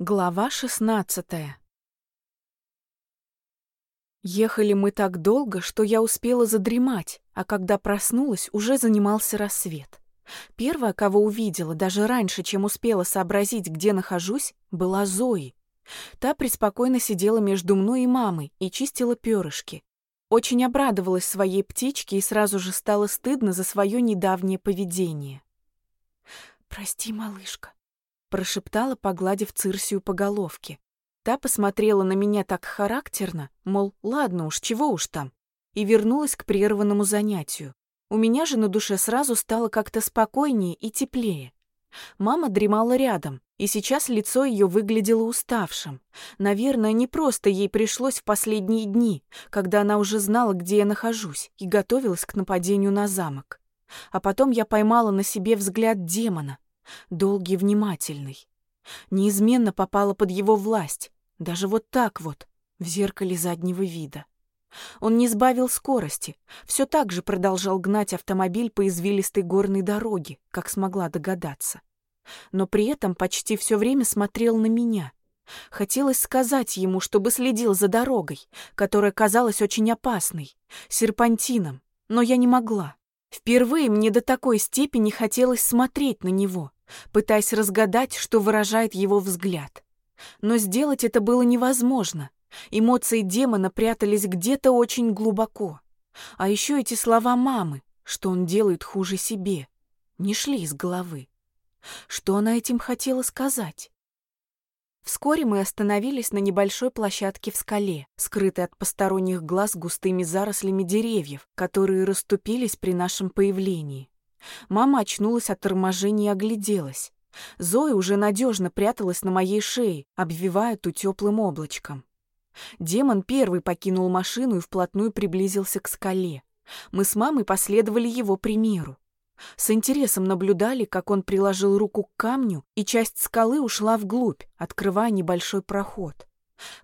Глава шестнадцатая Ехали мы так долго, что я успела задремать, а когда проснулась, уже занимался рассвет. Первая, кого увидела, даже раньше, чем успела сообразить, где нахожусь, была Зои. Та преспокойно сидела между мной и мамой и чистила перышки. Очень обрадовалась своей птичке и сразу же стало стыдно за свое недавнее поведение. «Прости, малышка», прошептала, погладив Цирсию по головке. Та посмотрела на меня так характерно, мол, ладно уж, чего уж там, и вернулась к прерванному занятию. У меня же на душе сразу стало как-то спокойнее и теплее. Мама дремала рядом, и сейчас лицо ее выглядело уставшим. Наверное, не просто ей пришлось в последние дни, когда она уже знала, где я нахожусь, и готовилась к нападению на замок. А потом я поймала на себе взгляд демона, долгий, внимательный. Неизменно попала под его власть, даже вот так вот, в зеркале заднего вида. Он не сбавил скорости, все так же продолжал гнать автомобиль по извилистой горной дороге, как смогла догадаться. Но при этом почти все время смотрел на меня. Хотелось сказать ему, чтобы следил за дорогой, которая казалась очень опасной, серпантином, но я не могла. Впервые мне до такой степени хотелось смотреть на него, пытаясь разгадать, что выражает его взгляд. Но сделать это было невозможно. Эмоции демона прятались где-то очень глубоко. А еще эти слова мамы, что он делает хуже себе, не шли из головы. Что она этим хотела сказать? Вскоре мы остановились на небольшой площадке в скале, скрытой от посторонних глаз густыми зарослями деревьев, которые расступились при нашем появлении. Мама очнулась от торможения и огляделась. Зоя уже надежно пряталась на моей шее, обвивая ту теплым облачком. Демон первый покинул машину и вплотную приблизился к скале. Мы с мамой последовали его примеру. С интересом наблюдали, как он приложил руку к камню, и часть скалы ушла вглубь, открывая небольшой проход.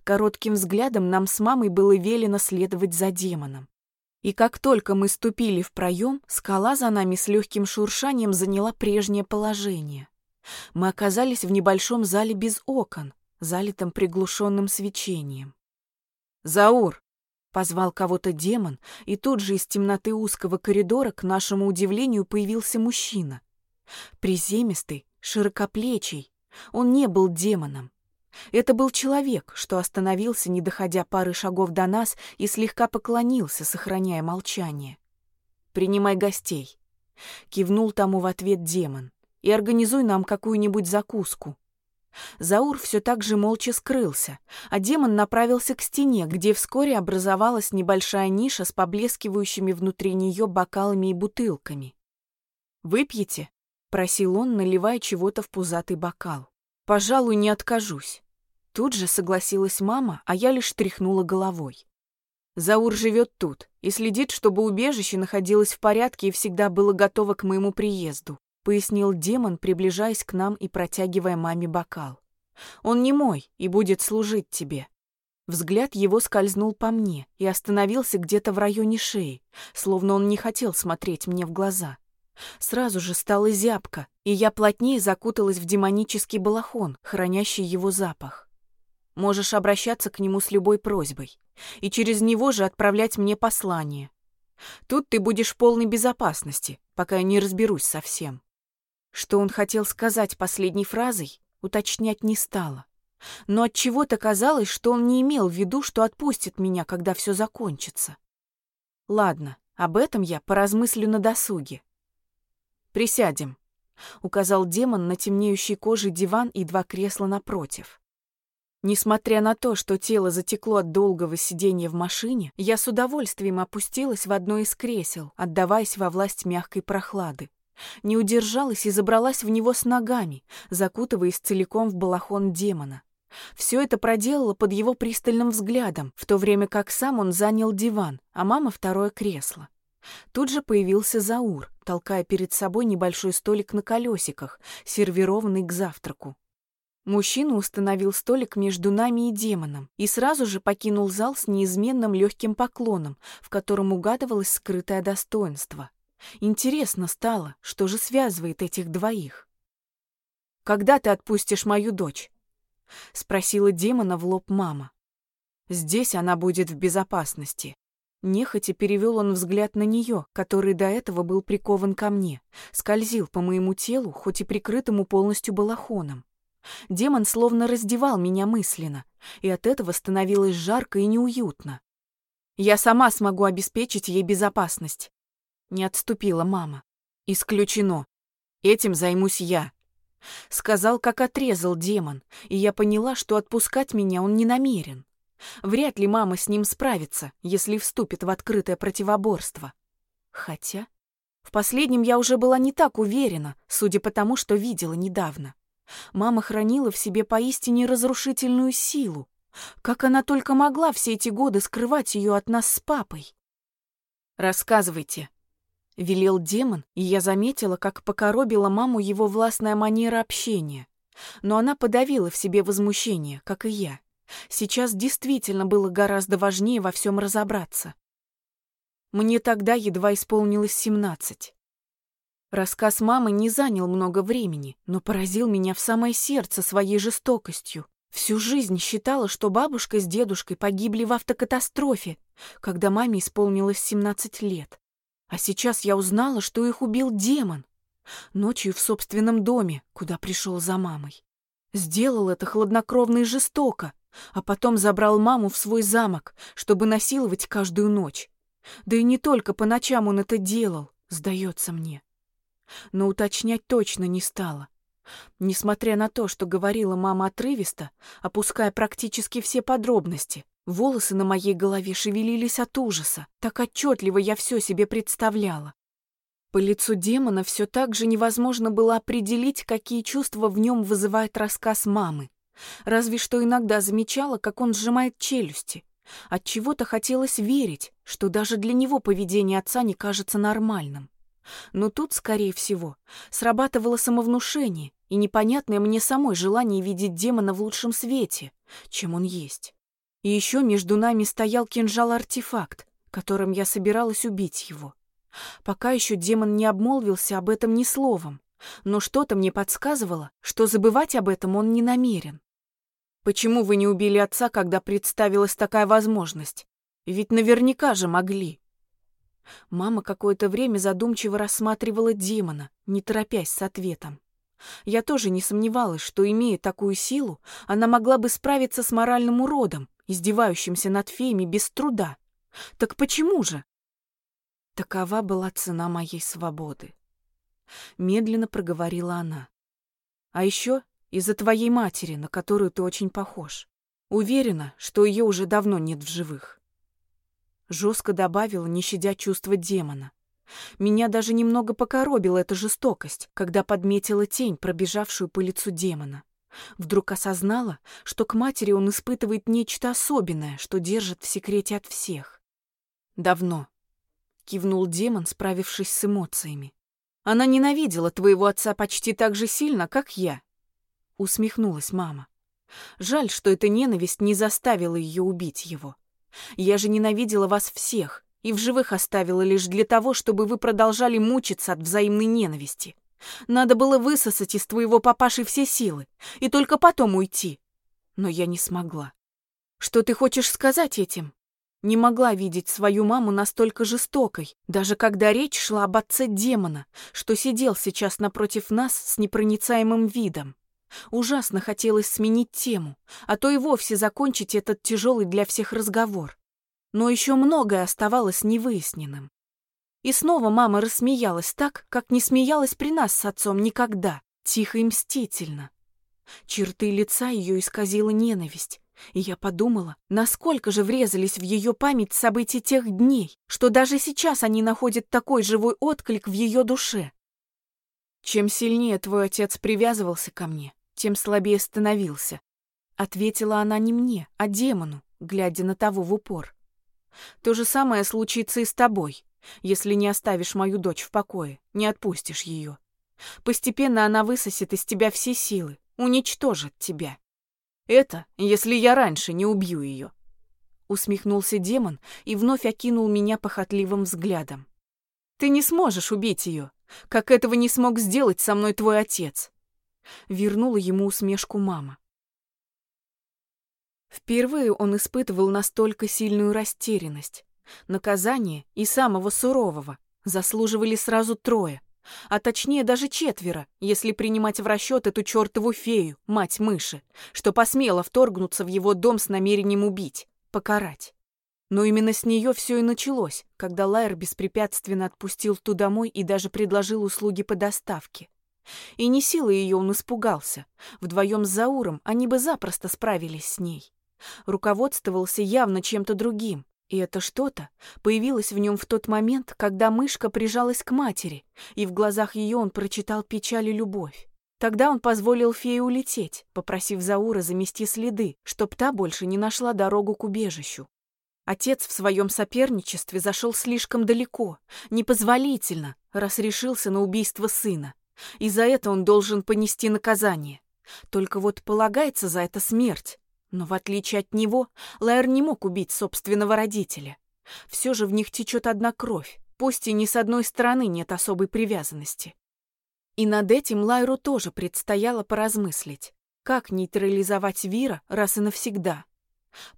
Коротким взглядом нам с мамой было велено следовать за демоном. И как только мы ступили в проем, скала за нами с легким шуршанием заняла прежнее положение. Мы оказались в небольшом зале без окон, залитом приглушенным свечением. «Заур!» — позвал кого-то демон, и тут же из темноты узкого коридора, к нашему удивлению, появился мужчина. Приземистый, широкоплечий. Он не был демоном. Это был человек, что остановился, не доходя пары шагов до нас, и слегка поклонился, сохраняя молчание. «Принимай гостей», — кивнул тому в ответ демон, «и организуй нам какую-нибудь закуску». Заур все так же молча скрылся, а демон направился к стене, где вскоре образовалась небольшая ниша с поблескивающими внутри нее бокалами и бутылками. «Выпьете?» — просил он, наливая чего-то в пузатый бокал. «Пожалуй, не откажусь». Тут же согласилась мама, а я лишь тряхнула головой. Заур живет тут и следит, чтобы убежище находилось в порядке и всегда было готово к моему приезду, пояснил демон, приближаясь к нам и протягивая маме бокал. Он не мой и будет служить тебе. Взгляд его скользнул по мне и остановился где-то в районе шеи, словно он не хотел смотреть мне в глаза. Сразу же стало зябко, и я плотнее закуталась в демонический балахон, хранящий его запах. Можешь обращаться к нему с любой просьбой и через него же отправлять мне послание. Тут ты будешь в полной безопасности, пока я не разберусь со всем. Что он хотел сказать последней фразой, уточнять не стало. Но от чего-то казалось, что он не имел в виду, что отпустит меня, когда все закончится. Ладно, об этом я поразмыслю на досуге. Присядем, указал демон на темнеющий кожей диван и два кресла напротив. Несмотря на то, что тело затекло от долгого сидения в машине, я с удовольствием опустилась в одно из кресел, отдаваясь во власть мягкой прохлады. Не удержалась и забралась в него с ногами, закутываясь целиком в балахон демона. Все это проделала под его пристальным взглядом, в то время как сам он занял диван, а мама второе кресло. Тут же появился Заур, толкая перед собой небольшой столик на колесиках, сервированный к завтраку. Мужчина установил столик между нами и демоном и сразу же покинул зал с неизменным легким поклоном, в котором угадывалось скрытое достоинство. Интересно стало, что же связывает этих двоих. «Когда ты отпустишь мою дочь?» — спросила демона в лоб мама. «Здесь она будет в безопасности». Нехотя перевел он взгляд на нее, который до этого был прикован ко мне, скользил по моему телу, хоть и прикрытому полностью балахоном. Демон словно раздевал меня мысленно, и от этого становилось жарко и неуютно. Я сама смогу обеспечить ей безопасность. Не отступила мама. Исключено. Этим займусь я. Сказал, как отрезал демон, и я поняла, что отпускать меня он не намерен. Вряд ли мама с ним справится, если вступит в открытое противоборство. Хотя в последнем я уже была не так уверена, судя по тому, что видела недавно. Мама хранила в себе поистине разрушительную силу. Как она только могла все эти годы скрывать ее от нас с папой? «Рассказывайте», — велел демон, и я заметила, как покоробила маму его властная манера общения. Но она подавила в себе возмущение, как и я. Сейчас действительно было гораздо важнее во всем разобраться. Мне тогда едва исполнилось семнадцать. Рассказ мамы не занял много времени, но поразил меня в самое сердце своей жестокостью. Всю жизнь считала, что бабушка с дедушкой погибли в автокатастрофе, когда маме исполнилось 17 лет. А сейчас я узнала, что их убил демон. Ночью в собственном доме, куда пришел за мамой. Сделал это хладнокровно и жестоко, а потом забрал маму в свой замок, чтобы насиловать каждую ночь. Да и не только по ночам он это делал, сдается мне но уточнять точно не стала. Несмотря на то, что говорила мама отрывисто, опуская практически все подробности, волосы на моей голове шевелились от ужаса, так отчетливо я все себе представляла. По лицу демона все так же невозможно было определить, какие чувства в нем вызывает рассказ мамы. Разве что иногда замечала, как он сжимает челюсти. От чего то хотелось верить, что даже для него поведение отца не кажется нормальным. Но тут, скорее всего, срабатывало самовнушение и непонятное мне самой желание видеть демона в лучшем свете, чем он есть. И еще между нами стоял кинжал-артефакт, которым я собиралась убить его. Пока еще демон не обмолвился об этом ни словом, но что-то мне подсказывало, что забывать об этом он не намерен. Почему вы не убили отца, когда представилась такая возможность? Ведь наверняка же могли. Мама какое-то время задумчиво рассматривала демона, не торопясь с ответом. Я тоже не сомневалась, что, имея такую силу, она могла бы справиться с моральным уродом, издевающимся над феями без труда. Так почему же? Такова была цена моей свободы. Медленно проговорила она. А еще из-за твоей матери, на которую ты очень похож. Уверена, что ее уже давно нет в живых. Жестко добавила, не щадя чувства демона. Меня даже немного покоробила эта жестокость, когда подметила тень, пробежавшую по лицу демона. Вдруг осознала, что к матери он испытывает нечто особенное, что держит в секрете от всех. «Давно», — кивнул демон, справившись с эмоциями. «Она ненавидела твоего отца почти так же сильно, как я», — усмехнулась мама. «Жаль, что эта ненависть не заставила ее убить его. Я же ненавидела вас всех и в живых оставила лишь для того, чтобы вы продолжали мучиться от взаимной ненависти. Надо было высосать из твоего папаши все силы и только потом уйти. Но я не смогла. Что ты хочешь сказать этим? Не могла видеть свою маму настолько жестокой, даже когда речь шла об отце демона, что сидел сейчас напротив нас с непроницаемым видом. Ужасно хотелось сменить тему, а то и вовсе закончить этот тяжелый для всех разговор. Но еще многое оставалось невыясненным. И снова мама рассмеялась так, как не смеялась при нас с отцом никогда, тихо и мстительно. Черты лица ее исказила ненависть, и я подумала, насколько же врезались в ее память события тех дней, что даже сейчас они находят такой живой отклик в ее душе. Чем сильнее твой отец привязывался ко мне, тем слабее становился. Ответила она не мне, а демону, глядя на того в упор. То же самое случится и с тобой, если не оставишь мою дочь в покое, не отпустишь ее. Постепенно она высосет из тебя все силы, уничтожит тебя. Это, если я раньше не убью ее. Усмехнулся демон и вновь окинул меня похотливым взглядом. Ты не сможешь убить ее, как этого не смог сделать со мной твой отец. Вернула ему усмешку мама. Впервые он испытывал настолько сильную растерянность. Наказание и самого сурового заслуживали сразу трое, а точнее даже четверо, если принимать в расчет эту чертову фею, мать мыши, что посмела вторгнуться в его дом с намерением убить, покарать. Но именно с нее все и началось, когда Лайер беспрепятственно отпустил ту домой и даже предложил услуги по доставке. И не силой ее он испугался. Вдвоем с Зауром они бы запросто справились с ней. Руководствовался явно чем-то другим, и это что-то появилось в нем в тот момент, когда мышка прижалась к матери, и в глазах ее он прочитал печаль и любовь. Тогда он позволил фее улететь, попросив Заура замести следы, чтоб та больше не нашла дорогу к убежищу. Отец в своем соперничестве зашел слишком далеко, непозволительно, раз решился на убийство сына. И за это он должен понести наказание. Только вот полагается за это смерть. Но в отличие от него, Лайер не мог убить собственного родителя. Все же в них течет одна кровь, пусть и ни с одной стороны нет особой привязанности. И над этим Лайру тоже предстояло поразмыслить, как нейтрализовать Вира раз и навсегда.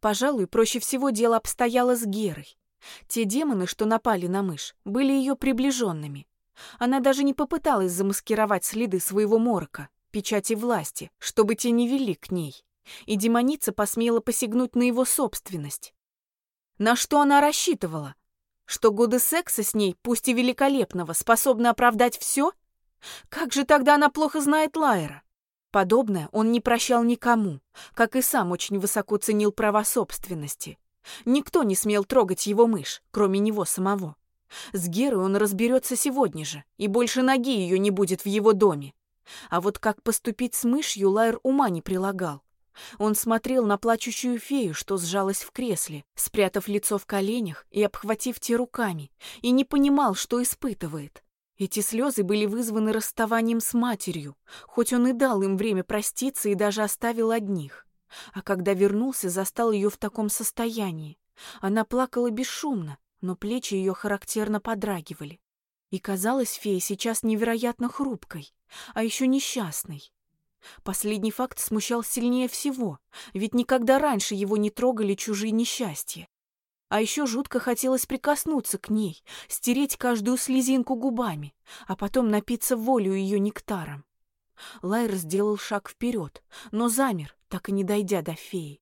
Пожалуй, проще всего дело обстояло с Герой. Те демоны, что напали на мышь, были ее приближенными. Она даже не попыталась замаскировать следы своего морока, печати власти, чтобы те не вели к ней и демоница посмела посягнуть на его собственность. На что она рассчитывала? Что годы секса с ней, пусть и великолепного, способны оправдать все? Как же тогда она плохо знает Лайера? Подобное он не прощал никому, как и сам очень высоко ценил права собственности. Никто не смел трогать его мышь, кроме него самого. С Герой он разберется сегодня же, и больше ноги ее не будет в его доме. А вот как поступить с мышью Лайер ума не прилагал. Он смотрел на плачущую фею, что сжалась в кресле, спрятав лицо в коленях и обхватив те руками, и не понимал, что испытывает. Эти слезы были вызваны расставанием с матерью, хоть он и дал им время проститься и даже оставил одних. А когда вернулся, застал ее в таком состоянии. Она плакала бесшумно, но плечи ее характерно подрагивали. И казалась фея сейчас невероятно хрупкой, а еще несчастной. Последний факт смущал сильнее всего, ведь никогда раньше его не трогали чужие несчастья. А еще жутко хотелось прикоснуться к ней, стереть каждую слезинку губами, а потом напиться волю ее нектаром. Лайер сделал шаг вперед, но замер, так и не дойдя до феи.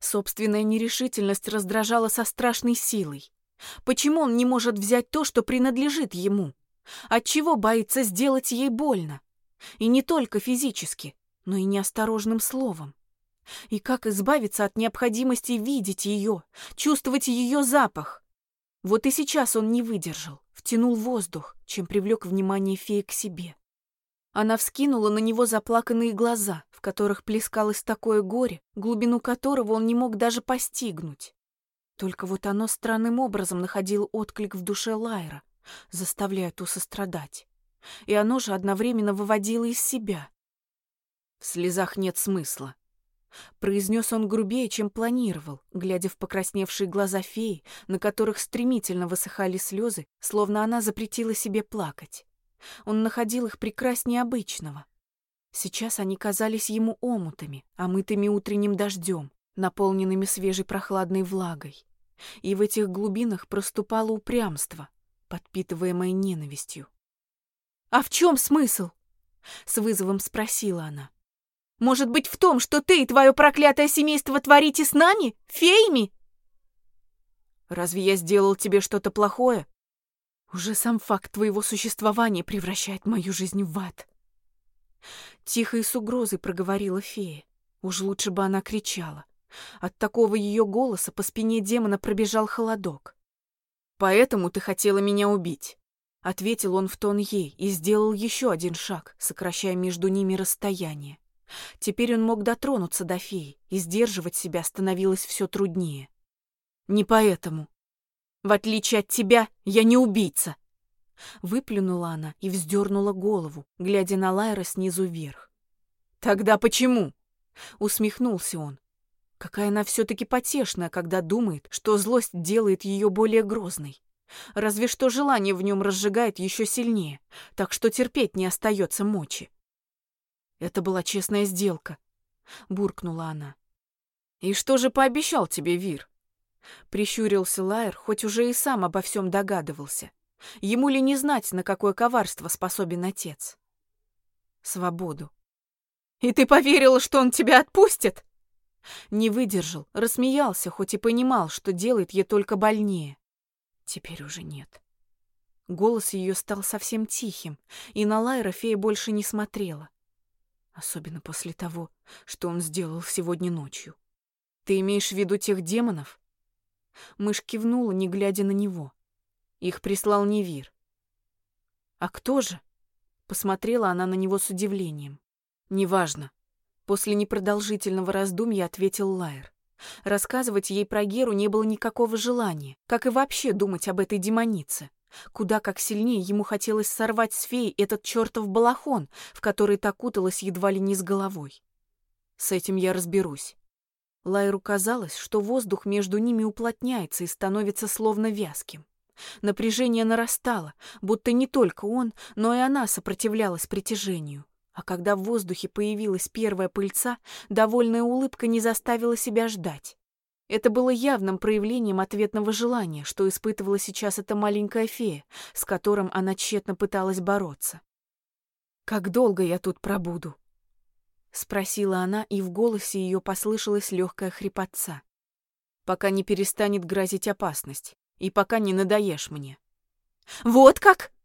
Собственная нерешительность раздражала со страшной силой. Почему он не может взять то, что принадлежит ему? Отчего боится сделать ей больно? И не только физически, но и неосторожным словом. И как избавиться от необходимости видеть ее, чувствовать ее запах? Вот и сейчас он не выдержал, втянул воздух, чем привлек внимание феи к себе. Она вскинула на него заплаканные глаза, в которых плескалось такое горе, глубину которого он не мог даже постигнуть. Только вот оно странным образом находило отклик в душе Лайра, заставляя ту сострадать. И оно же одновременно выводило из себя, в слезах нет смысла. Произнес он грубее, чем планировал, глядя в покрасневшие глаза феи, на которых стремительно высыхали слезы, словно она запретила себе плакать. Он находил их прекраснее обычного. Сейчас они казались ему омутами, омытыми утренним дождем, наполненными свежей прохладной влагой. И в этих глубинах проступало упрямство, подпитываемое ненавистью. «А в чем смысл?» — с вызовом спросила она. Может быть, в том, что ты и твое проклятое семейство творите с нами, феями? Разве я сделал тебе что-то плохое? Уже сам факт твоего существования превращает мою жизнь в ад. Тихо и с угрозой проговорила фея. Уж лучше бы она кричала. От такого ее голоса по спине демона пробежал холодок. «Поэтому ты хотела меня убить», — ответил он в тон ей и сделал еще один шаг, сокращая между ними расстояние. Теперь он мог дотронуться до феи, и сдерживать себя становилось все труднее. Не поэтому. В отличие от тебя, я не убийца. Выплюнула она и вздернула голову, глядя на Лайра снизу вверх. Тогда почему? Усмехнулся он. Какая она все-таки потешная, когда думает, что злость делает ее более грозной. Разве что желание в нем разжигает еще сильнее, так что терпеть не остается мочи. Это была честная сделка, буркнула она. «И что же пообещал тебе Вир?» Прищурился Лайер, хоть уже и сам обо всем догадывался. Ему ли не знать, на какое коварство способен отец? Свободу. «И ты поверила, что он тебя отпустит?» Не выдержал, рассмеялся, хоть и понимал, что делает ей только больнее. Теперь уже нет. Голос ее стал совсем тихим, и на Лайра фея больше не смотрела. Особенно после того, что он сделал сегодня ночью. Ты имеешь в виду тех демонов? Мышь кивнула, не глядя на него. Их прислал Невир. А кто же? Посмотрела она на него с удивлением. Неважно. После непродолжительного раздумья ответил Лайер. Рассказывать ей про Геру не было никакого желания, как и вообще думать об этой демонице. Куда как сильнее ему хотелось сорвать с феи этот чертов балахон, в который так уталась едва ли не с головой. С этим я разберусь. Лайру казалось, что воздух между ними уплотняется и становится словно вязким. Напряжение нарастало, будто не только он, но и она сопротивлялась притяжению. А когда в воздухе появилась первая пыльца, довольная улыбка не заставила себя ждать. Это было явным проявлением ответного желания, что испытывала сейчас эта маленькая фея, с которым она тщетно пыталась бороться. «Как долго я тут пробуду?» — спросила она, и в голосе ее послышалась легкая хрипотца. «Пока не перестанет грозить опасность, и пока не надоешь мне». «Вот как!»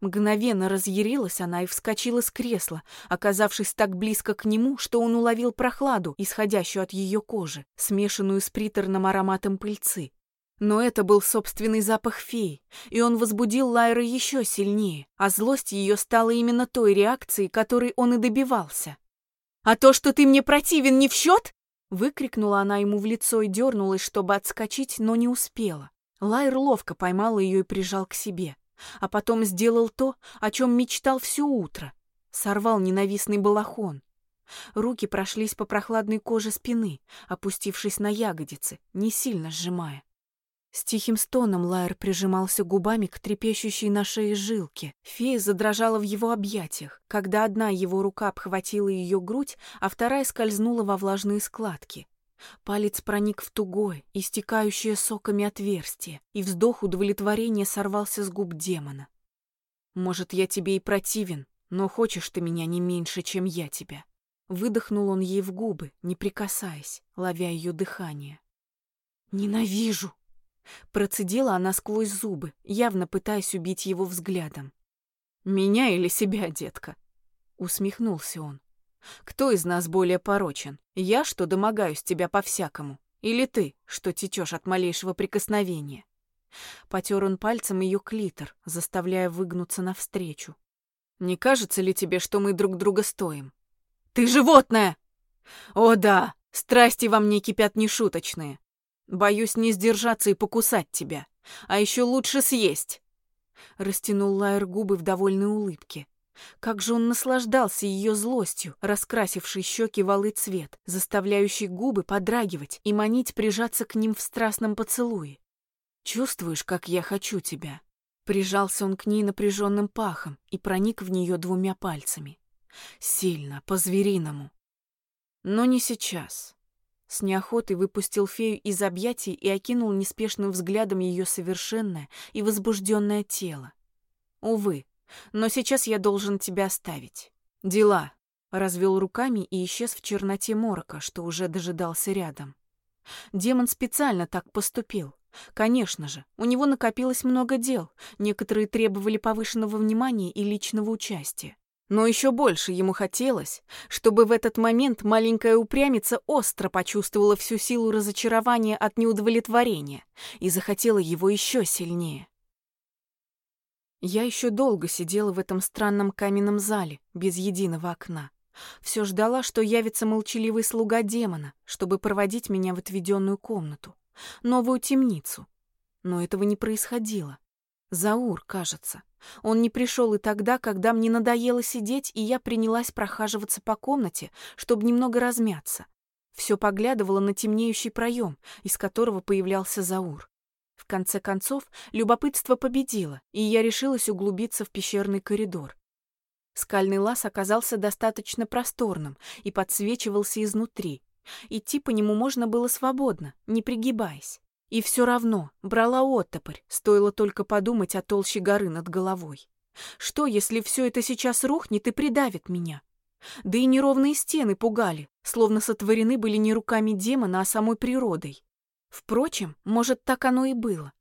Мгновенно разъярилась она и вскочила с кресла, оказавшись так близко к нему, что он уловил прохладу, исходящую от ее кожи, смешанную с приторным ароматом пыльцы. Но это был собственный запах феи, и он возбудил Лайра еще сильнее, а злость ее стала именно той реакцией, которой он и добивался. «А то, что ты мне противен, не в счет?» Выкрикнула она ему в лицо и дернулась, чтобы отскочить, но не успела. Лайр ловко поймал ее и прижал к себе а потом сделал то, о чем мечтал все утро. Сорвал ненавистный балахон. Руки прошлись по прохладной коже спины, опустившись на ягодицы, не сильно сжимая. С тихим стоном Лайер прижимался губами к трепещущей на шее жилке. Фея задрожала в его объятиях, когда одна его рука обхватила ее грудь, а вторая скользнула во влажные складки. Палец проник в тугое, истекающее соками отверстие, и вздох удовлетворения сорвался с губ демона. «Может, я тебе и противен, но хочешь ты меня не меньше, чем я тебя». Выдохнул он ей в губы, не прикасаясь, ловя ее дыхание. «Ненавижу!» Процедила она сквозь зубы, явно пытаясь убить его взглядом. «Меня или себя, детка?» Усмехнулся он. Кто из нас более порочен? Я, что домогаюсь тебя по-всякому? Или ты, что течешь от малейшего прикосновения?» Потер он пальцем ее клитор, заставляя выгнуться навстречу. «Не кажется ли тебе, что мы друг друга стоим?» «Ты животное!» «О да, страсти во мне кипят нешуточные. Боюсь не сдержаться и покусать тебя, а еще лучше съесть!» Растянул Лайер губы в довольной улыбке. Как же он наслаждался ее злостью, раскрасившей щеки в цвет, заставляющий губы подрагивать и манить прижаться к ним в страстном поцелуе. «Чувствуешь, как я хочу тебя?» Прижался он к ней напряженным пахом и проник в нее двумя пальцами. Сильно, по-звериному. Но не сейчас. С неохотой выпустил фею из объятий и окинул неспешным взглядом ее совершенное и возбужденное тело. Увы, но сейчас я должен тебя оставить. Дела. Развел руками и исчез в черноте морока, что уже дожидался рядом. Демон специально так поступил. Конечно же, у него накопилось много дел, некоторые требовали повышенного внимания и личного участия. Но еще больше ему хотелось, чтобы в этот момент маленькая упрямица остро почувствовала всю силу разочарования от неудовлетворения и захотела его еще сильнее. Я еще долго сидела в этом странном каменном зале, без единого окна. Все ждала, что явится молчаливый слуга демона, чтобы проводить меня в отведенную комнату, новую темницу. Но этого не происходило. Заур, кажется. Он не пришел и тогда, когда мне надоело сидеть, и я принялась прохаживаться по комнате, чтобы немного размяться. Все поглядывало на темнеющий проем, из которого появлялся Заур. В конце концов, любопытство победило, и я решилась углубиться в пещерный коридор. Скальный лаз оказался достаточно просторным и подсвечивался изнутри. Идти по нему можно было свободно, не пригибаясь. И все равно брала оттопырь, стоило только подумать о толще горы над головой. Что, если все это сейчас рухнет и придавит меня? Да и неровные стены пугали, словно сотворены были не руками демона, а самой природой. Впрочем, может, так оно и было.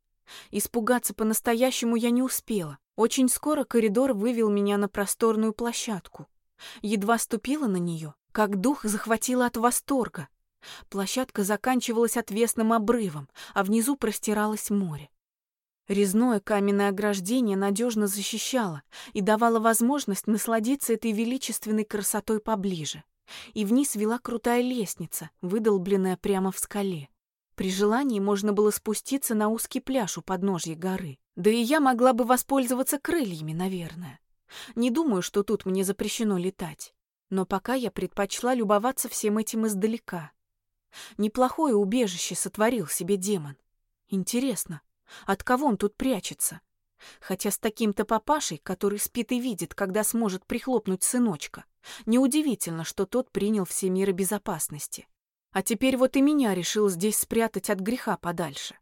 Испугаться по-настоящему я не успела. Очень скоро коридор вывел меня на просторную площадку. Едва ступила на нее, как дух захватило от восторга. Площадка заканчивалась отвесным обрывом, а внизу простиралось море. Резное каменное ограждение надежно защищало и давало возможность насладиться этой величественной красотой поближе. И вниз вела крутая лестница, выдолбленная прямо в скале. При желании можно было спуститься на узкий пляж у подножья горы. Да и я могла бы воспользоваться крыльями, наверное. Не думаю, что тут мне запрещено летать. Но пока я предпочла любоваться всем этим издалека. Неплохое убежище сотворил себе демон. Интересно, от кого он тут прячется? Хотя с таким-то папашей, который спит и видит, когда сможет прихлопнуть сыночка, неудивительно, что тот принял все меры безопасности. А теперь вот и меня решил здесь спрятать от греха подальше.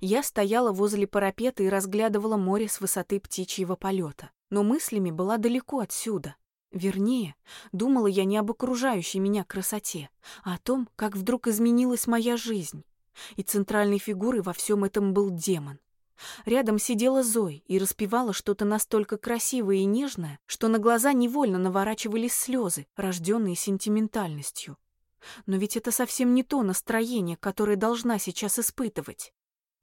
Я стояла возле парапета и разглядывала море с высоты птичьего полета, но мыслями была далеко отсюда. Вернее, думала я не об окружающей меня красоте, а о том, как вдруг изменилась моя жизнь и центральной фигурой во всем этом был демон. Рядом сидела Зой и распевала что-то настолько красивое и нежное, что на глаза невольно наворачивались слезы, рожденные сентиментальностью. Но ведь это совсем не то настроение, которое должна сейчас испытывать.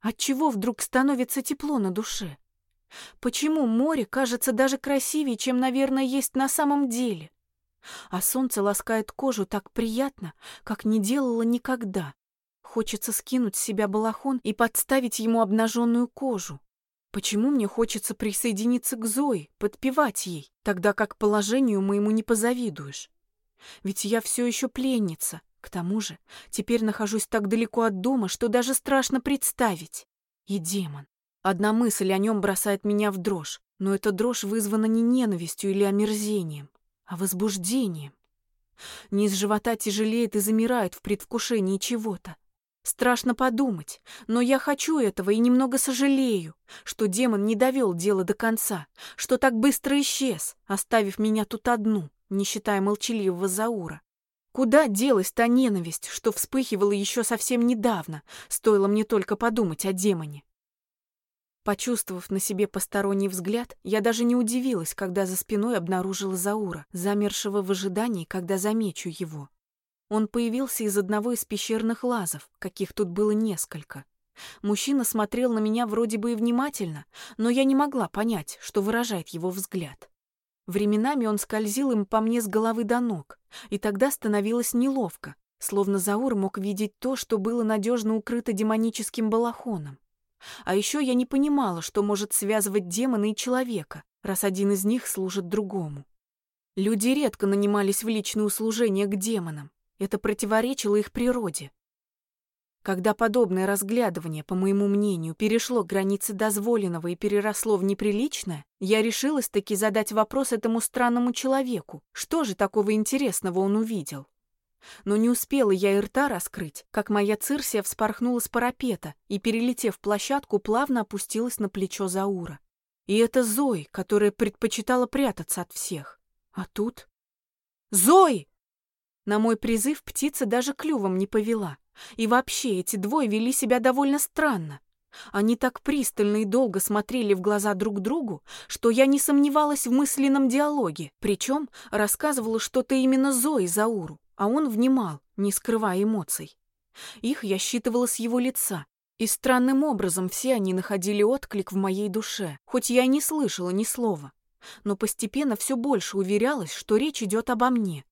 Отчего вдруг становится тепло на душе? Почему море кажется даже красивее, чем, наверное, есть на самом деле? А солнце ласкает кожу так приятно, как не делало никогда, Хочется скинуть с себя балахон и подставить ему обнаженную кожу. Почему мне хочется присоединиться к Зое, подпевать ей, тогда как положению моему не позавидуешь? Ведь я все еще пленница. К тому же, теперь нахожусь так далеко от дома, что даже страшно представить. И демон. Одна мысль о нем бросает меня в дрожь, но эта дрожь вызвана не ненавистью или омерзением, а возбуждением. Низ живота тяжелеет и замирает в предвкушении чего-то. Страшно подумать, но я хочу этого и немного сожалею, что демон не довел дело до конца, что так быстро исчез, оставив меня тут одну, не считая молчаливого Заура. Куда делась та ненависть, что вспыхивала еще совсем недавно, стоило мне только подумать о демоне? Почувствовав на себе посторонний взгляд, я даже не удивилась, когда за спиной обнаружила Заура, замершего в ожидании, когда замечу его. Он появился из одного из пещерных лазов, каких тут было несколько. Мужчина смотрел на меня вроде бы и внимательно, но я не могла понять, что выражает его взгляд. Временами он скользил им по мне с головы до ног, и тогда становилось неловко, словно Заур мог видеть то, что было надежно укрыто демоническим балахоном. А еще я не понимала, что может связывать демона и человека, раз один из них служит другому. Люди редко нанимались в личное услужение к демонам, это противоречило их природе. Когда подобное разглядывание, по моему мнению, перешло границы дозволенного и переросло в неприличное, я решилась таки задать вопрос этому странному человеку, что же такого интересного он увидел. Но не успела я и рта раскрыть, как моя Цирсия вспорхнула с парапета и, перелетев площадку, плавно опустилась на плечо Заура. И это Зои, которая предпочитала прятаться от всех. А тут... «Зои!» На мой призыв птица даже клювом не повела. И вообще эти двое вели себя довольно странно. Они так пристально и долго смотрели в глаза друг другу, что я не сомневалась в мысленном диалоге, причем рассказывала что-то именно Зои Зауру, а он внимал, не скрывая эмоций. Их я считывала с его лица, и странным образом все они находили отклик в моей душе, хоть я и не слышала ни слова. Но постепенно все больше уверялась, что речь идет обо мне,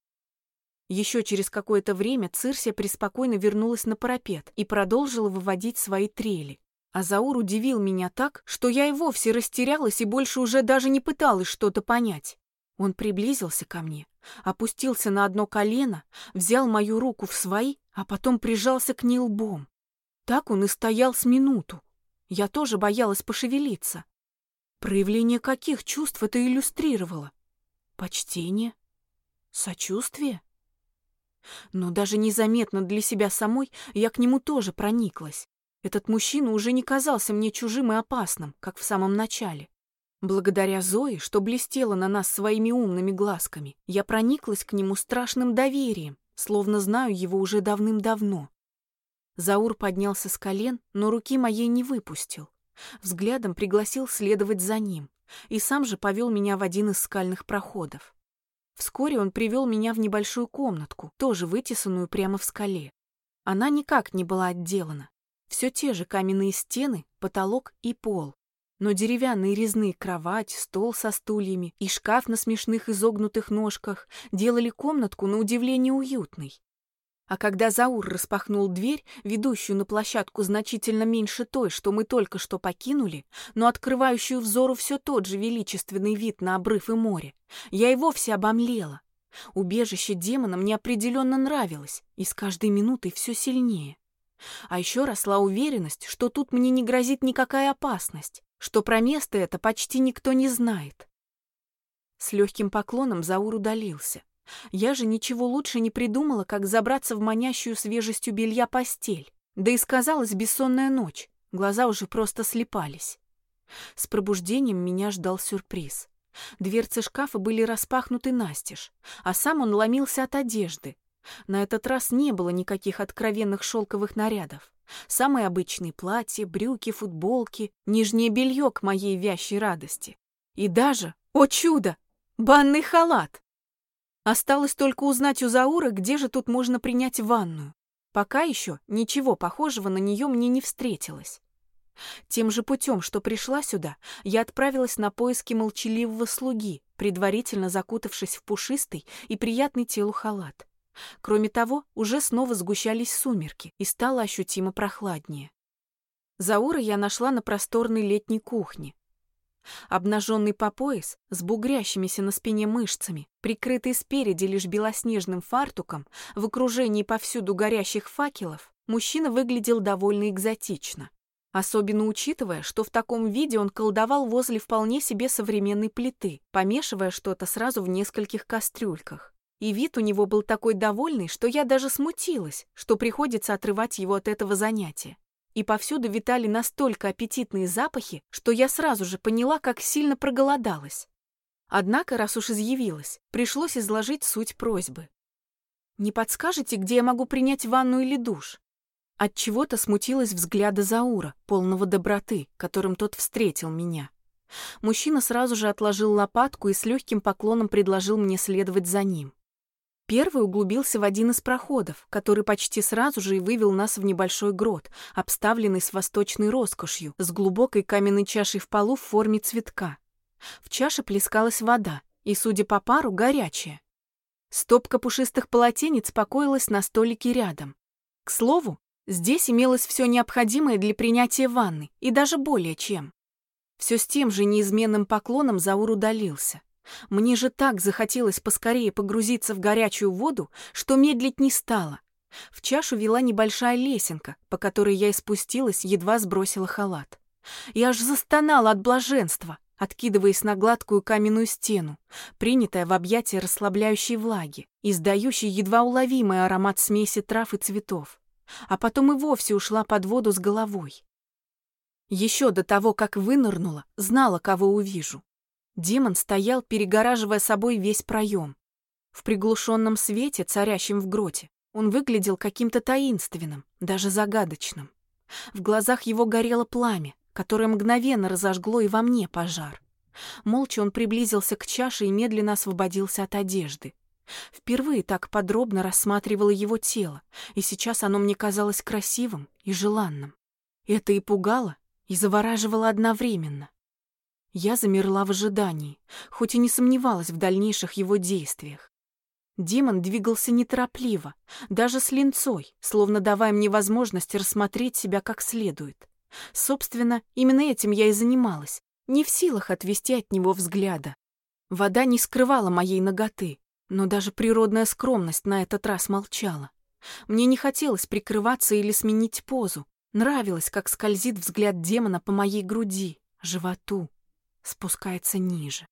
еще через какое-то время Цирсия преспокойно вернулась на парапет и продолжила выводить свои трели. А Заур удивил меня так, что я и вовсе растерялась и больше уже даже не пыталась что-то понять. Он приблизился ко мне, опустился на одно колено, взял мою руку в свои, а потом прижался к ней лбом. Так он и стоял с минуту. Я тоже боялась пошевелиться. Проявление каких чувств это иллюстрировало? Почтение? Сочувствие? Но даже незаметно для себя самой я к нему тоже прониклась. Этот мужчина уже не казался мне чужим и опасным, как в самом начале. Благодаря Зое, что блестела на нас своими умными глазками, я прониклась к нему страшным доверием, словно знаю его уже давным-давно. Заур поднялся с колен, но руки моей не выпустил. Взглядом пригласил следовать за ним, и сам же повел меня в один из скальных проходов. Вскоре он привел меня в небольшую комнатку, тоже вытесанную прямо в скале. Она никак не была отделана. Все те же каменные стены, потолок и пол. Но деревянные резные кровать, стол со стульями и шкаф на смешных изогнутых ножках делали комнатку на удивление уютной. А когда Заур распахнул дверь, ведущую на площадку значительно меньше той, что мы только что покинули, но открывающую взору все тот же величественный вид на обрыв и море, я и вовсе обомлела. Убежище демона мне определенно нравилось, и с каждой минутой все сильнее. А еще росла уверенность, что тут мне не грозит никакая опасность, что про место это почти никто не знает. С легким поклоном Заур удалился. Я же ничего лучше не придумала, как забраться в манящую свежестью белья постель. Да и сказалась бессонная ночь, глаза уже просто слепались. С пробуждением меня ждал сюрприз. Дверцы шкафа были распахнуты настежь, а сам он ломился от одежды. На этот раз не было никаких откровенных шелковых нарядов. Самые обычные платья, брюки, футболки, нижнее белье к моей вящей радости. И даже, о чудо, банный халат. Осталось только узнать у Заура, где же тут можно принять ванную. Пока еще ничего похожего на нее мне не встретилось. Тем же путем, что пришла сюда, я отправилась на поиски молчаливого слуги, предварительно закутавшись в пушистый и приятный телу халат. Кроме того, уже снова сгущались сумерки, и стало ощутимо прохладнее. Заура я нашла на просторной летней кухне, Обнаженный по пояс, с бугрящимися на спине мышцами, прикрытый спереди лишь белоснежным фартуком, в окружении повсюду горящих факелов, мужчина выглядел довольно экзотично. Особенно учитывая, что в таком виде он колдовал возле вполне себе современной плиты, помешивая что-то сразу в нескольких кастрюльках. И вид у него был такой довольный, что я даже смутилась, что приходится отрывать его от этого занятия и повсюду витали настолько аппетитные запахи, что я сразу же поняла, как сильно проголодалась. Однако, раз уж изъявилась, пришлось изложить суть просьбы. «Не подскажете, где я могу принять ванну или душ?» От чего то смутилась взгляда Заура, полного доброты, которым тот встретил меня. Мужчина сразу же отложил лопатку и с легким поклоном предложил мне следовать за ним. Первый углубился в один из проходов, который почти сразу же и вывел нас в небольшой грот, обставленный с восточной роскошью, с глубокой каменной чашей в полу в форме цветка. В чаше плескалась вода, и, судя по пару, горячая. Стопка пушистых полотенец покоилась на столике рядом. К слову, здесь имелось все необходимое для принятия ванны, и даже более чем. Все с тем же неизменным поклоном Заур удалился. Мне же так захотелось поскорее погрузиться в горячую воду, что медлить не стало. В чашу вела небольшая лесенка, по которой я и спустилась, едва сбросила халат. И аж застонала от блаженства, откидываясь на гладкую каменную стену, принятая в объятия расслабляющей влаги, издающей едва уловимый аромат смеси трав и цветов. А потом и вовсе ушла под воду с головой. Еще до того, как вынырнула, знала, кого увижу. Демон стоял, перегораживая собой весь проем. В приглушенном свете, царящем в гроте, он выглядел каким-то таинственным, даже загадочным. В глазах его горело пламя, которое мгновенно разожгло и во мне пожар. Молча он приблизился к чаше и медленно освободился от одежды. Впервые так подробно рассматривала его тело, и сейчас оно мне казалось красивым и желанным. Это и пугало, и завораживало одновременно. Я замерла в ожидании, хоть и не сомневалась в дальнейших его действиях. Демон двигался неторопливо, даже с линцой, словно давая мне возможность рассмотреть себя как следует. Собственно, именно этим я и занималась, не в силах отвести от него взгляда. Вода не скрывала моей ноготы, но даже природная скромность на этот раз молчала. Мне не хотелось прикрываться или сменить позу. Нравилось, как скользит взгляд демона по моей груди, животу, спускается ниже.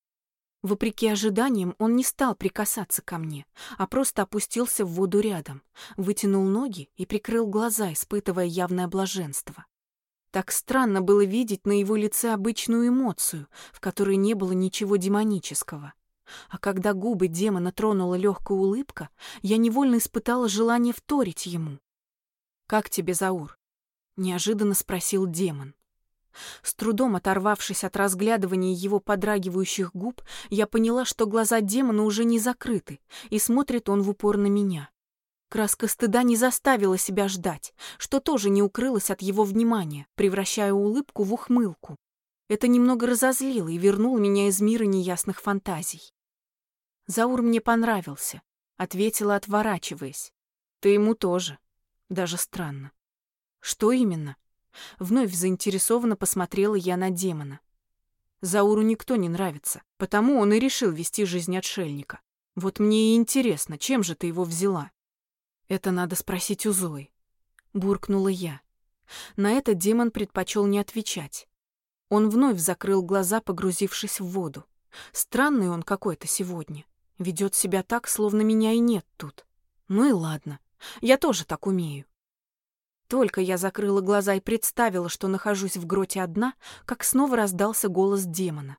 Вопреки ожиданиям, он не стал прикасаться ко мне, а просто опустился в воду рядом, вытянул ноги и прикрыл глаза, испытывая явное блаженство. Так странно было видеть на его лице обычную эмоцию, в которой не было ничего демонического. А когда губы демона тронула легкая улыбка, я невольно испытала желание вторить ему. «Как тебе, Заур?» — неожиданно спросил демон. С трудом оторвавшись от разглядывания его подрагивающих губ, я поняла, что глаза демона уже не закрыты, и смотрит он в упор на меня. Краска стыда не заставила себя ждать, что тоже не укрылось от его внимания, превращая улыбку в ухмылку. Это немного разозлило и вернуло меня из мира неясных фантазий. «Заур мне понравился», — ответила, отворачиваясь. «Ты ему тоже. Даже странно». «Что именно?» Вновь заинтересованно посмотрела я на демона. Зауру никто не нравится, потому он и решил вести жизнь отшельника. Вот мне и интересно, чем же ты его взяла? Это надо спросить у Зои. Буркнула я. На это демон предпочел не отвечать. Он вновь закрыл глаза, погрузившись в воду. Странный он какой-то сегодня. Ведет себя так, словно меня и нет тут. Ну и ладно. Я тоже так умею. Только я закрыла глаза и представила, что нахожусь в гроте одна, как снова раздался голос демона.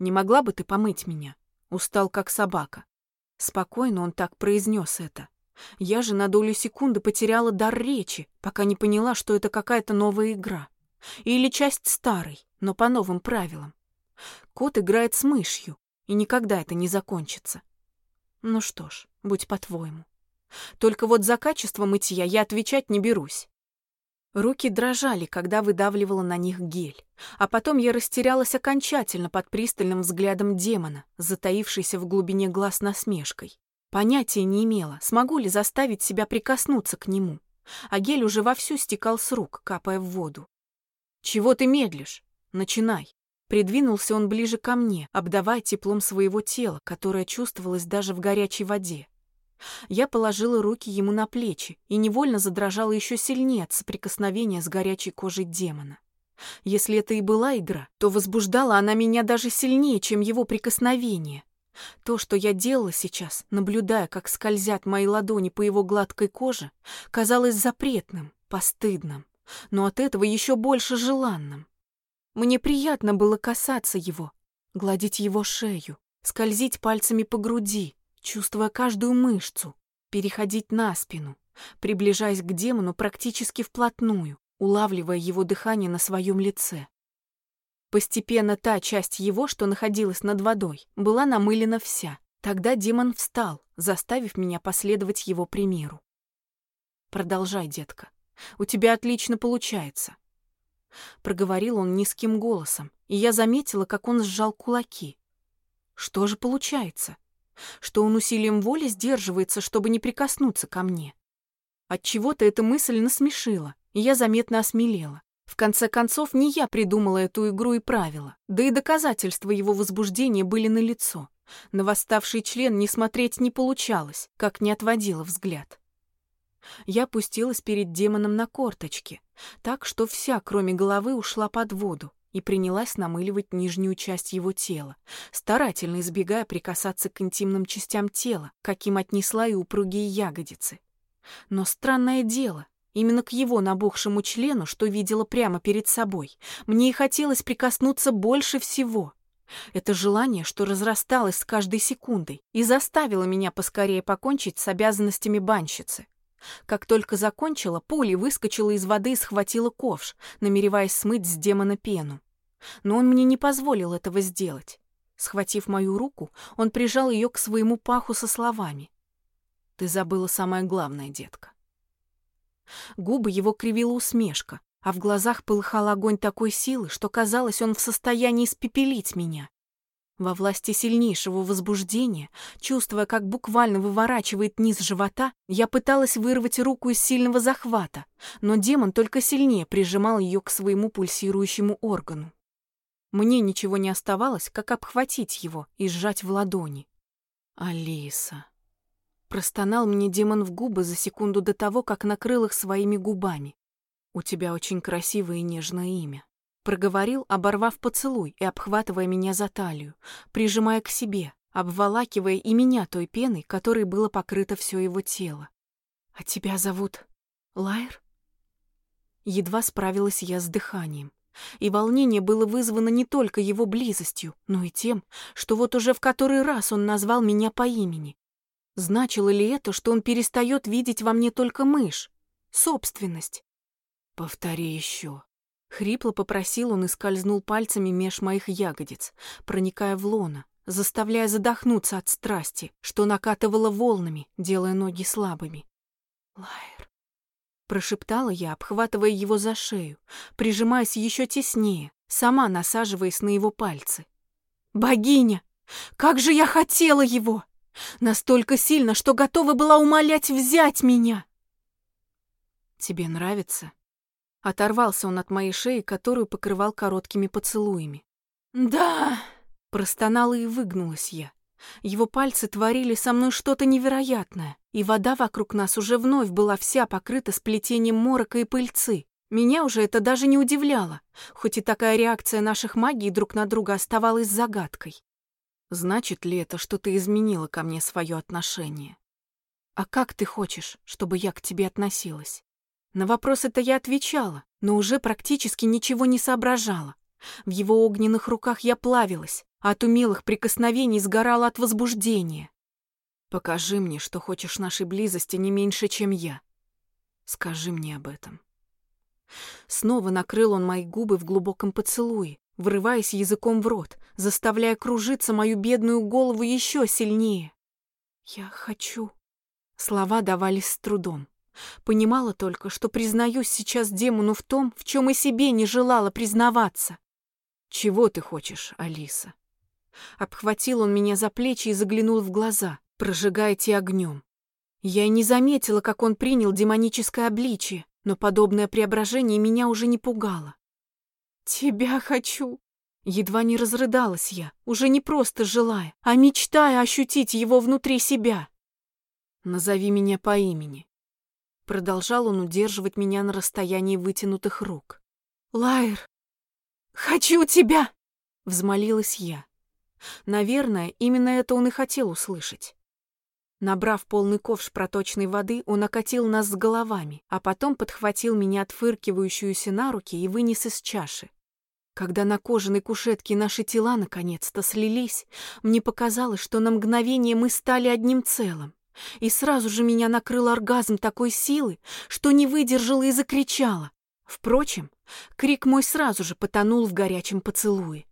«Не могла бы ты помыть меня?» Устал, как собака. Спокойно он так произнес это. Я же на долю секунды потеряла дар речи, пока не поняла, что это какая-то новая игра. Или часть старой, но по новым правилам. Кот играет с мышью, и никогда это не закончится. Ну что ж, будь по-твоему. Только вот за качество мытья я отвечать не берусь. Руки дрожали, когда выдавливала на них гель. А потом я растерялась окончательно под пристальным взглядом демона, затаившейся в глубине глаз насмешкой. Понятия не имела, смогу ли заставить себя прикоснуться к нему. А гель уже вовсю стекал с рук, капая в воду. «Чего ты медлишь? Начинай!» Придвинулся он ближе ко мне, обдавая теплом своего тела, которое чувствовалось даже в горячей воде. Я положила руки ему на плечи и невольно задрожала еще сильнее от соприкосновения с горячей кожей демона. Если это и была игра, то возбуждала она меня даже сильнее, чем его прикосновение. То, что я делала сейчас, наблюдая, как скользят мои ладони по его гладкой коже, казалось запретным, постыдным, но от этого еще больше желанным. Мне приятно было касаться его, гладить его шею, скользить пальцами по груди, чувствуя каждую мышцу, переходить на спину, приближаясь к демону практически вплотную, улавливая его дыхание на своем лице. Постепенно та часть его, что находилась над водой, была намылена вся. Тогда демон встал, заставив меня последовать его примеру. «Продолжай, детка. У тебя отлично получается». Проговорил он низким голосом, и я заметила, как он сжал кулаки. «Что же получается?» Что он усилием воли сдерживается, чтобы не прикоснуться ко мне. Отчего-то эта мысль насмешила, и я заметно осмелела. В конце концов, не я придумала эту игру и правила, да и доказательства его возбуждения были налицо. На восставший член не смотреть не получалось, как не отводила взгляд. Я опустилась перед демоном на корточки, так что вся, кроме головы, ушла под воду, и принялась намыливать нижнюю часть его тела, старательно избегая прикасаться к интимным частям тела, каким отнесла и упругие ягодицы. Но странное дело, именно к его набухшему члену, что видела прямо перед собой, мне и хотелось прикоснуться больше всего. Это желание, что разрасталось с каждой секундой, и заставило меня поскорее покончить с обязанностями банщицы. Как только закончила, пулей выскочила из воды и схватила ковш, намереваясь смыть с демона пену. Но он мне не позволил этого сделать. Схватив мою руку, он прижал ее к своему паху со словами. «Ты забыла самое главное, детка». Губы его кривила усмешка, а в глазах полыхал огонь такой силы, что казалось, он в состоянии испепелить меня. Во власти сильнейшего возбуждения, чувствуя, как буквально выворачивает низ живота, я пыталась вырвать руку из сильного захвата, но демон только сильнее прижимал ее к своему пульсирующему органу. Мне ничего не оставалось, как обхватить его и сжать в ладони. «Алиса!» Простонал мне демон в губы за секунду до того, как накрыл их своими губами. «У тебя очень красивое и нежное имя. Проговорил, оборвав поцелуй и обхватывая меня за талию, прижимая к себе, обволакивая и меня той пеной, которой было покрыто все его тело. «А тебя зовут Лайер?» Едва справилась я с дыханием. И волнение было вызвано не только его близостью, но и тем, что вот уже в который раз он назвал меня по имени. Значило ли это, что он перестает видеть во мне только мышь? Собственность. «Повтори еще», Хрипло попросил он и скользнул пальцами меж моих ягодиц, проникая в лоно, заставляя задохнуться от страсти, что накатывало волнами, делая ноги слабыми. «Лайер», — прошептала я, обхватывая его за шею, прижимаясь еще теснее, сама насаживаясь на его пальцы. «Богиня! Как же я хотела его! Настолько сильно, что готова была умолять взять меня!» «Тебе нравится?» Оторвался он от моей шеи, которую покрывал короткими поцелуями. «Да!» Простонала и выгнулась я. Его пальцы творили со мной что-то невероятное, и вода вокруг нас уже вновь была вся покрыта сплетением морока и пыльцы. Меня уже это даже не удивляло, хоть и такая реакция наших магий друг на друга оставалась загадкой. Значит ли это, что ты изменила ко мне свое отношение? А как ты хочешь, чтобы я к тебе относилась? На вопрос это я отвечала, но уже практически ничего не соображала. В его огненных руках я плавилась, а от умелых прикосновений сгорала от возбуждения. Покажи мне, что хочешь нашей близости не меньше, чем я. Скажи мне об этом. Снова накрыл он мои губы в глубоком поцелуе, врываясь языком в рот, заставляя кружиться мою бедную голову еще сильнее. «Я хочу...» Слова давались с трудом. Понимала только, что признаюсь сейчас демону в том, в чем и себе не желала признаваться. «Чего ты хочешь, Алиса?» Обхватил он меня за плечи и заглянул в глаза, прожигая те огнем. Я и не заметила, как он принял демоническое обличие, но подобное преображение меня уже не пугало. «Тебя хочу!» Едва не разрыдалась я, уже не просто желая, а мечтая ощутить его внутри себя. «Назови меня по имени», Продолжал он удерживать меня на расстоянии вытянутых рук. «Лайер, хочу тебя!» — взмолилась я. Наверное, именно это он и хотел услышать. Набрав полный ковш проточной воды, он окатил нас с головами, а потом подхватил меня отфыркивающуюся на руки и вынес из чаши. Когда на кожаной кушетке наши тела наконец-то слились, мне показалось, что на мгновение мы стали одним целым. И сразу же меня накрыл оргазм такой силы, что не выдержала и закричала. Впрочем, крик мой сразу же потонул в горячем поцелуе.